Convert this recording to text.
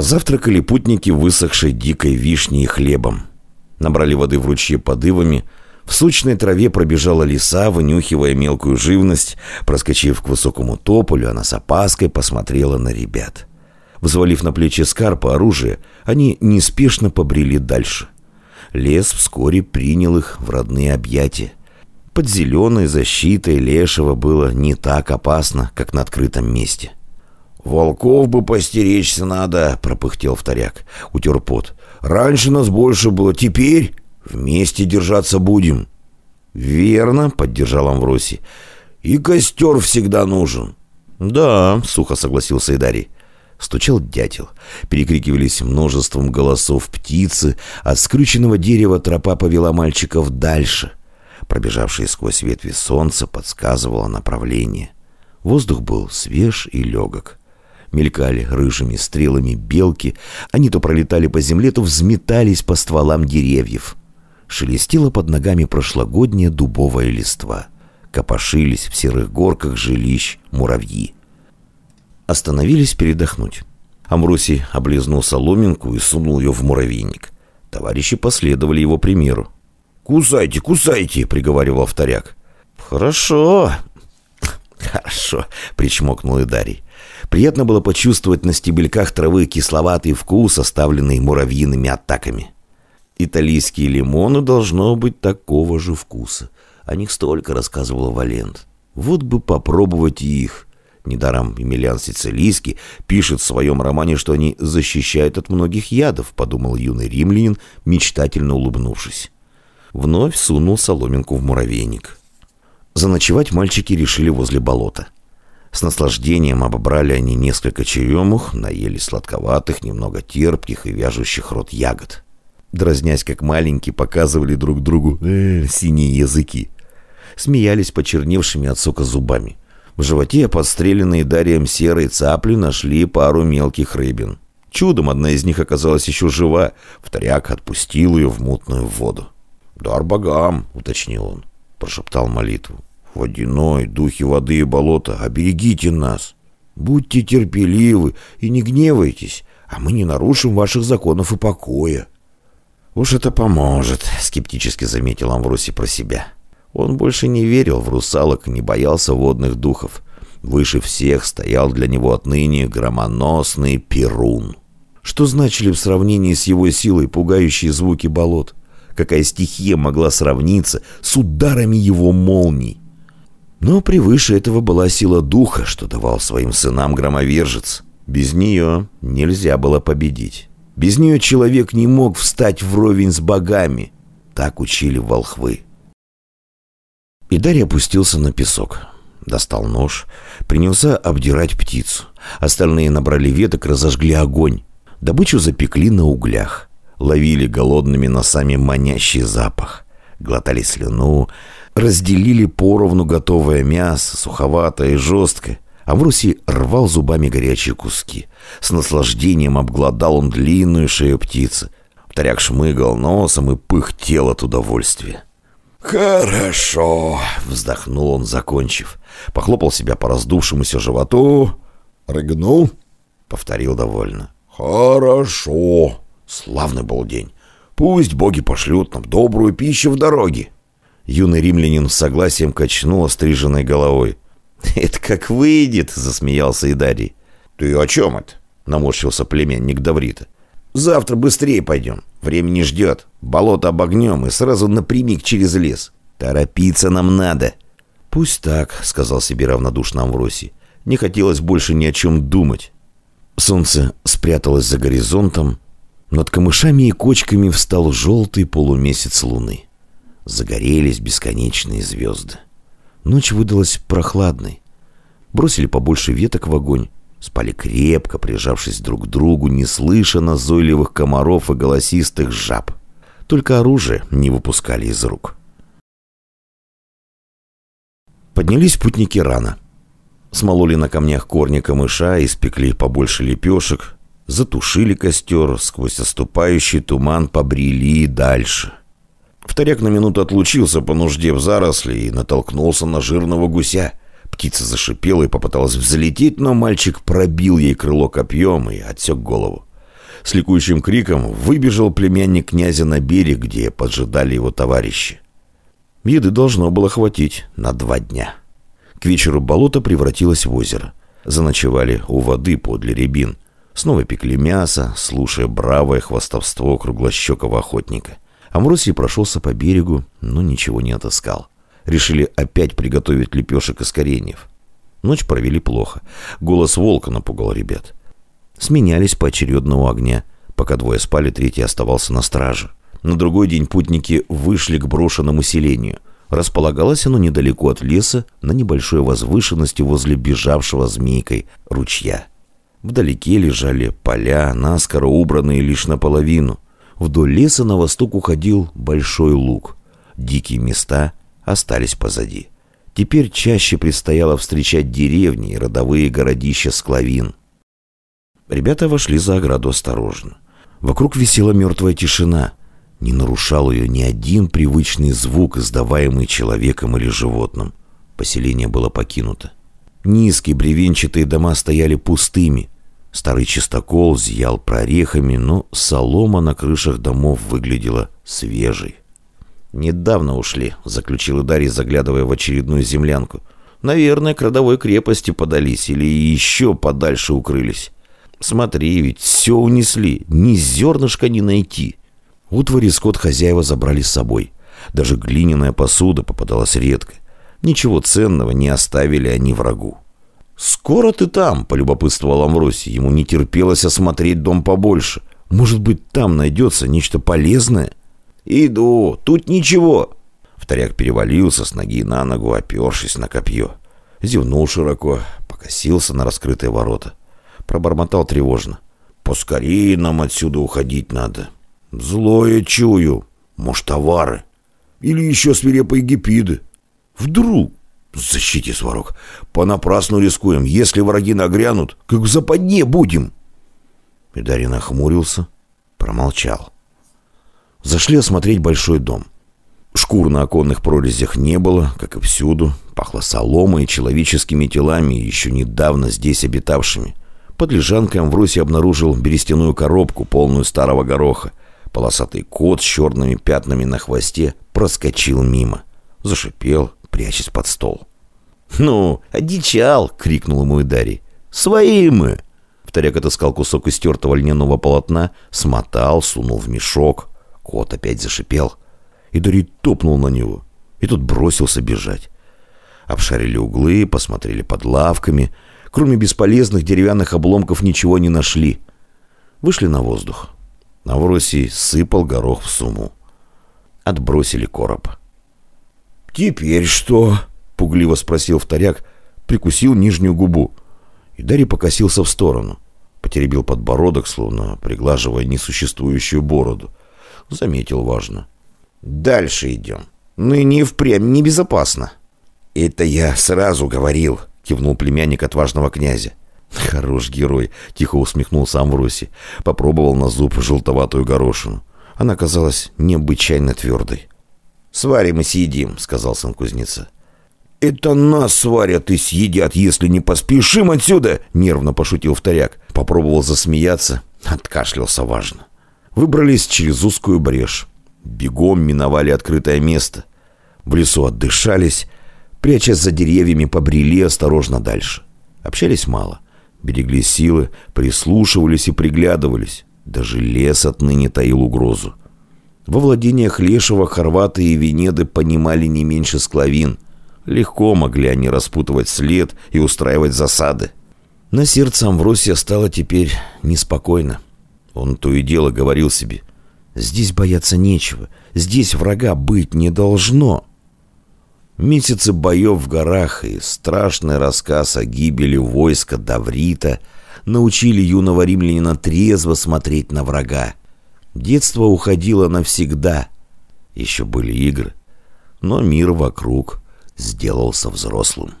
Позавтракали путники высохшей дикой вишней и хлебом. Набрали воды в ручье под ивами. В сочной траве пробежала лиса, вынюхивая мелкую живность. Проскочив к высокому тополю, она с опаской посмотрела на ребят. Взвалив на плечи скарпа оружие, они неспешно побрели дальше. Лес вскоре принял их в родные объятия. Под зеленой защитой Лешего было не так опасно, как на открытом месте. «Волков бы постеречься надо», — пропыхтел вторяк. Утер пот. «Раньше нас больше было, теперь вместе держаться будем». «Верно», — поддержал Амвросий. «И костер всегда нужен». «Да», — сухо согласился Идарий. Стучал дятел. Перекрикивались множеством голосов птицы. От скрюченного дерева тропа повела мальчиков дальше. Пробежавшее сквозь ветви солнце подсказывало направление. Воздух был свеж и легок. Мелькали рыжими стрелами белки. Они то пролетали по земле, то взметались по стволам деревьев. Шелестела под ногами прошлогодняя дубовая листва. Копошились в серых горках жилищ муравьи. Остановились передохнуть. Амбросий облизнул соломинку и сунул ее в муравейник. Товарищи последовали его примеру. «Кусайте, кусайте!» — приговаривал вторяк. «Хорошо, хорошо!» — причмокнул и Дарий. Приятно было почувствовать на стебельках травы кисловатый вкус, оставленный муравьиными атаками. Италийские лимоны должно быть такого же вкуса. О них столько рассказывал Валент. Вот бы попробовать их. Недаром Емельян Сицилийский пишет в своем романе, что они защищают от многих ядов, подумал юный римлянин, мечтательно улыбнувшись. Вновь сунул соломинку в муравейник. Заночевать мальчики решили возле болота. С наслаждением обобрали они несколько черемух, наели сладковатых, немного терпких и вяжущих рот ягод. Дразнясь как маленькие, показывали друг другу э, синие языки. Смеялись почерневшими от сока зубами. В животе подстреленные Дарием серой цапли нашли пару мелких рыбин. Чудом одна из них оказалась еще жива. Вторяк отпустил ее в мутную воду. «Дар богам», — уточнил он, прошептал молитву. Водяной, духи воды и болота, оберегите нас. Будьте терпеливы и не гневайтесь, а мы не нарушим ваших законов и покоя. «Уж это поможет», — скептически заметил Амвросий про себя. Он больше не верил в русалок, не боялся водных духов. Выше всех стоял для него отныне громоносный Перун. Что значили в сравнении с его силой пугающие звуки болот? Какая стихия могла сравниться с ударами его молний? Но превыше этого была сила духа, что давал своим сынам громовержец. Без нее нельзя было победить. Без нее человек не мог встать вровень с богами. Так учили волхвы. И Дарья опустился на песок. Достал нож, принялся обдирать птицу. Остальные набрали веток, разожгли огонь. Добычу запекли на углях. Ловили голодными носами манящий запах. Глотали слюну, разделили поровну готовое мясо, суховатое и жесткое. Амвросий рвал зубами горячие куски. С наслаждением обглодал он длинную шею птицы. Вторяк шмыгал носом и пыхтел от удовольствия. «Хорошо!» — вздохнул он, закончив. Похлопал себя по раздувшемуся животу. «Рыгнул?» — повторил довольно. «Хорошо! Славный был день. Пусть боги пошлют нам добрую пищу в дороге!» Юный римлянин с согласием качнул остриженной головой. «Это как выйдет!» — засмеялся Идарий. «Ты о чем это?» — наморщился племянник Даврита. «Завтра быстрее пойдем. Время не ждет. Болото обогнем и сразу напрямик через лес. Торопиться нам надо». «Пусть так», — сказал себе равнодушно Амвросий. Не хотелось больше ни о чем думать. Солнце спряталось за горизонтом. Над камышами и кочками встал желтый полумесяц луны загорелись бесконечные звезды. Ночь выдалась прохладной. Бросили побольше веток в огонь, спали крепко, прижавшись друг к другу, не слыша назойливых комаров и голосистых жаб. Только оружие не выпускали из рук. Поднялись путники рано. Смололи на камнях корни камыша, испекли побольше лепешек, затушили костер, сквозь оступающий туман побрели дальше. Вторяк на минуту отлучился по нужде в заросли и натолкнулся на жирного гуся. Птица зашипела и попыталась взлететь, но мальчик пробил ей крыло копьем и отсек голову. С ликующим криком выбежал племянник князя на берег, где поджидали его товарищи. Еды должно было хватить на два дня. К вечеру болото превратилось в озеро. Заночевали у воды подле рябин. Снова пекли мясо, слушая бравое хвастовство круглощекого охотника. Амвросий прошелся по берегу, но ничего не отыскал. Решили опять приготовить лепешек из кореньев. Ночь провели плохо. Голос волка напугал ребят. Сменялись поочередно у огня. Пока двое спали, третий оставался на страже. На другой день путники вышли к брошенному селению. Располагалось оно недалеко от леса, на небольшой возвышенности возле бежавшего змейкой ручья. Вдалеке лежали поля, наскоро убранные лишь наполовину. Вдоль леса на восток уходил большой луг. Дикие места остались позади. Теперь чаще предстояло встречать деревни и родовые городища склавин. Ребята вошли за ограду осторожно. Вокруг висела мертвая тишина. Не нарушал ее ни один привычный звук, издаваемый человеком или животным. Поселение было покинуто. Низкие бревенчатые дома стояли пустыми. Старый чистокол зиял прорехами, но солома на крышах домов выглядела свежей. «Недавно ушли», — заключил Дарий, заглядывая в очередную землянку. «Наверное, к родовой крепости подались или еще подальше укрылись. Смотри, ведь все унесли, ни зернышка не найти». Утвари скот хозяева забрали с собой. Даже глиняная посуда попадалась редко. Ничего ценного не оставили они врагу. «Скоро ты там», — полюбопытствовал Амвросий. Ему не терпелось осмотреть дом побольше. «Может быть, там найдется нечто полезное?» «Иду, тут ничего». Вторяк перевалился с ноги на ногу, опершись на копье. Зевнул широко, покосился на раскрытые ворота. Пробормотал тревожно. «Поскорее нам отсюда уходить надо. Злое чую. Может, товары. Или еще свирепые гипиды. Вдруг...» «Защите, Сварог. Понапрасну рискуем. Если враги нагрянут, как в западне будем». И Дарин охмурился, промолчал. Зашли осмотреть большой дом. Шкур на оконных прорезях не было, как и всюду. Пахло соломой и человеческими телами, еще недавно здесь обитавшими. Под лежанкой Амвросий обнаружил берестяную коробку, полную старого гороха. Полосатый кот с черными пятнами на хвосте проскочил мимо. Зашипел, прячась под стол. «Ну, одичал!» — крикнул ему Идарий. «Свои мы!» Вторяк отыскал кусок истертого льняного полотна, смотал, сунул в мешок. Кот опять зашипел. И Дори топнул на него. И тут бросился бежать. Обшарили углы, посмотрели под лавками. Кроме бесполезных деревянных обломков ничего не нашли. Вышли на воздух. Навросий сыпал горох в сумму. Отбросили короб. «Теперь что?» — пугливо спросил вторяк, прикусил нижнюю губу. И Дарий покосился в сторону. Потеребил подбородок, словно приглаживая несуществующую бороду. Заметил важно. «Дальше идем. Ну и впрямь небезопасно». «Это я сразу говорил», — кивнул племянник отважного князя. «Хорош герой», — тихо усмехнулся Амвросий. Попробовал на зуб желтоватую горошину. Она казалась необычайно твердой. «Сварим и съедим», — сказал сын кузнеца. «Это нас сварят и съедят, если не поспешим отсюда!» — нервно пошутил вторяк. Попробовал засмеяться, откашлялся важно. Выбрались через узкую брешь. Бегом миновали открытое место. В лесу отдышались, прячась за деревьями, побрели осторожно дальше. Общались мало. Берегли силы, прислушивались и приглядывались. Даже лес отныне таил угрозу. Во владениях Лешего хорваты и Венеды понимали не меньше склавин. Легко могли они распутывать след и устраивать засады. На сердце Амвросия стало теперь неспокойно. Он то и дело говорил себе, «Здесь бояться нечего, здесь врага быть не должно». Месяцы боев в горах и страшный рассказ о гибели войска Даврита научили юного римлянина трезво смотреть на врага. Детство уходило навсегда. Еще были игры, но мир вокруг сделался взрослым.